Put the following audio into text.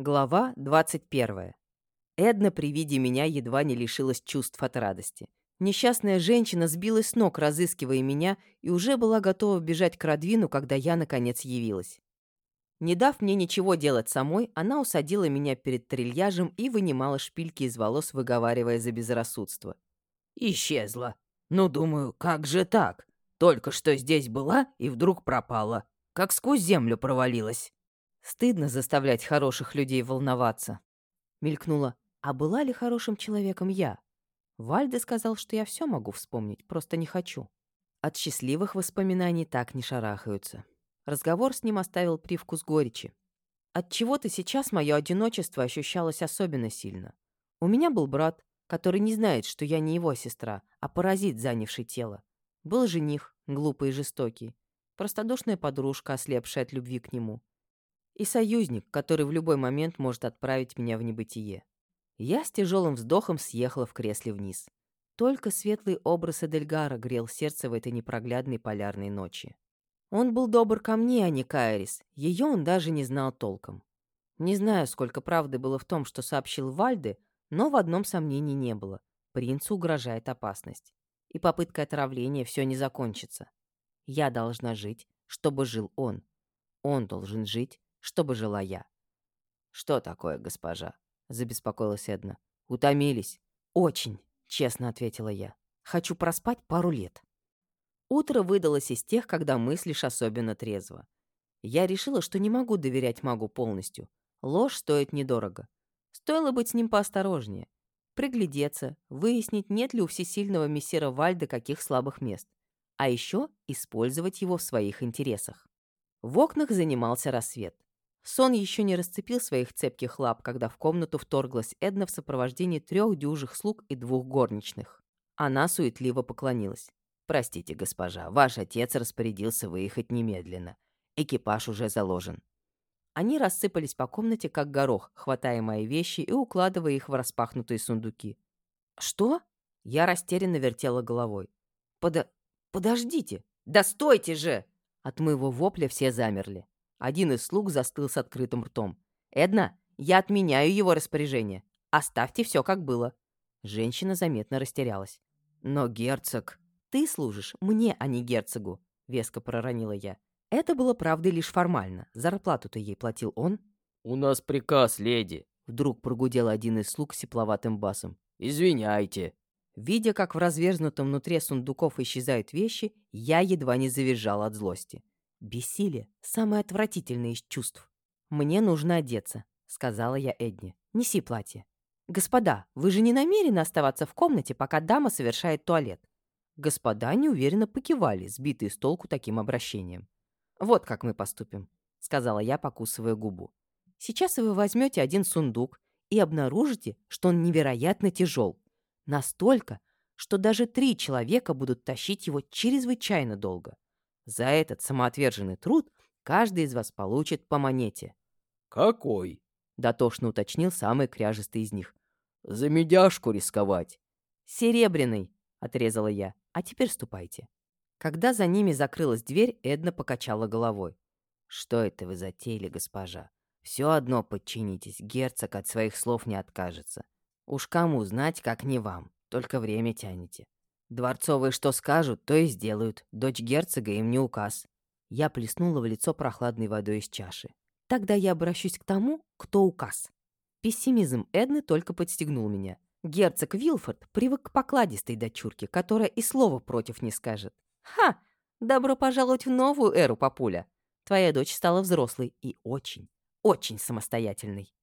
Глава 21. Эдна при виде меня едва не лишилась чувств от радости. Несчастная женщина сбилась с ног, разыскивая меня, и уже была готова бежать к Радвину, когда я, наконец, явилась. Не дав мне ничего делать самой, она усадила меня перед трильяжем и вынимала шпильки из волос, выговаривая за безрассудство. «Исчезла. Ну, думаю, как же так? Только что здесь была и вдруг пропала. Как сквозь землю провалилась». Стыдно заставлять хороших людей волноваться. Мелькнула, а была ли хорошим человеком я? Вальде сказал, что я все могу вспомнить, просто не хочу. От счастливых воспоминаний так не шарахаются. Разговор с ним оставил привкус горечи. От чего то сейчас мое одиночество ощущалось особенно сильно. У меня был брат, который не знает, что я не его сестра, а паразит, занявший тело. Был жених, глупый и жестокий. Простодушная подружка, ослепшая от любви к нему и союзник, который в любой момент может отправить меня в небытие. Я с тяжелым вздохом съехала в кресле вниз. Только светлый образ Эдельгара грел сердце в этой непроглядной полярной ночи. Он был добр ко мне, а не Кайрис. Ее он даже не знал толком. Не знаю, сколько правды было в том, что сообщил Вальде, но в одном сомнении не было. Принцу угрожает опасность. И попытка отравления все не закончится. Я должна жить, чтобы жил он. Он должен жить, чтобы жила я. «Что такое, госпожа?» — забеспокоилась Эдна. «Утомились?» «Очень», — честно ответила я. «Хочу проспать пару лет». Утро выдалось из тех, когда мыслишь особенно трезво. Я решила, что не могу доверять магу полностью. Ложь стоит недорого. Стоило быть с ним поосторожнее. Приглядеться, выяснить, нет ли у всесильного мессира Вальда каких слабых мест. А еще использовать его в своих интересах. В окнах занимался рассвет. Сон еще не расцепил своих цепких лап, когда в комнату вторглась Эдна в сопровождении трех дюжих слуг и двух горничных. Она суетливо поклонилась. «Простите, госпожа, ваш отец распорядился выехать немедленно. Экипаж уже заложен». Они рассыпались по комнате, как горох, хватая мои вещи и укладывая их в распахнутые сундуки. «Что?» Я растерянно вертела головой. «Подо... подождите! Да стойте же!» От моего вопля все замерли. Один из слуг застыл с открытым ртом. «Эдна, я отменяю его распоряжение. Оставьте все, как было». Женщина заметно растерялась. «Но герцог...» «Ты служишь мне, а не герцогу», — веско проронила я. Это было правдой лишь формально. Зарплату-то ей платил он. «У нас приказ, леди», — вдруг прогудел один из слуг сепловатым басом. «Извиняйте». Видя, как в разверзнутом внутри сундуков исчезают вещи, я едва не завизжал от злости. Бессилие — самое отвратительное из чувств. «Мне нужно одеться», — сказала я Эдне. «Неси платье». «Господа, вы же не намерены оставаться в комнате, пока дама совершает туалет?» Господа неуверенно покивали, сбитые с толку таким обращением. «Вот как мы поступим», — сказала я, покусывая губу. «Сейчас вы возьмете один сундук и обнаружите, что он невероятно тяжел. Настолько, что даже три человека будут тащить его чрезвычайно долго. За этот самоотверженный труд каждый из вас получит по монете». «Какой?» — дотошно уточнил самый кряжистый из них. «За медяшку рисковать». «Серебряный», — отрезала я. «А теперь ступайте». Когда за ними закрылась дверь, Эдна покачала головой. «Что это вы затеяли, госпожа? Все одно подчинитесь, герцог от своих слов не откажется. Уж кому знать, как не вам, только время тянете. Дворцовые что скажут, то и сделают. Дочь герцога им не указ. Я плеснула в лицо прохладной водой из чаши. Тогда я обращусь к тому, кто указ. Пессимизм Эдны только подстегнул меня. Герцог Вилфорд привык к покладистой дочурке, которая и слова против не скажет. Ха! Добро пожаловать в новую эру, папуля. Твоя дочь стала взрослой и очень, очень самостоятельной.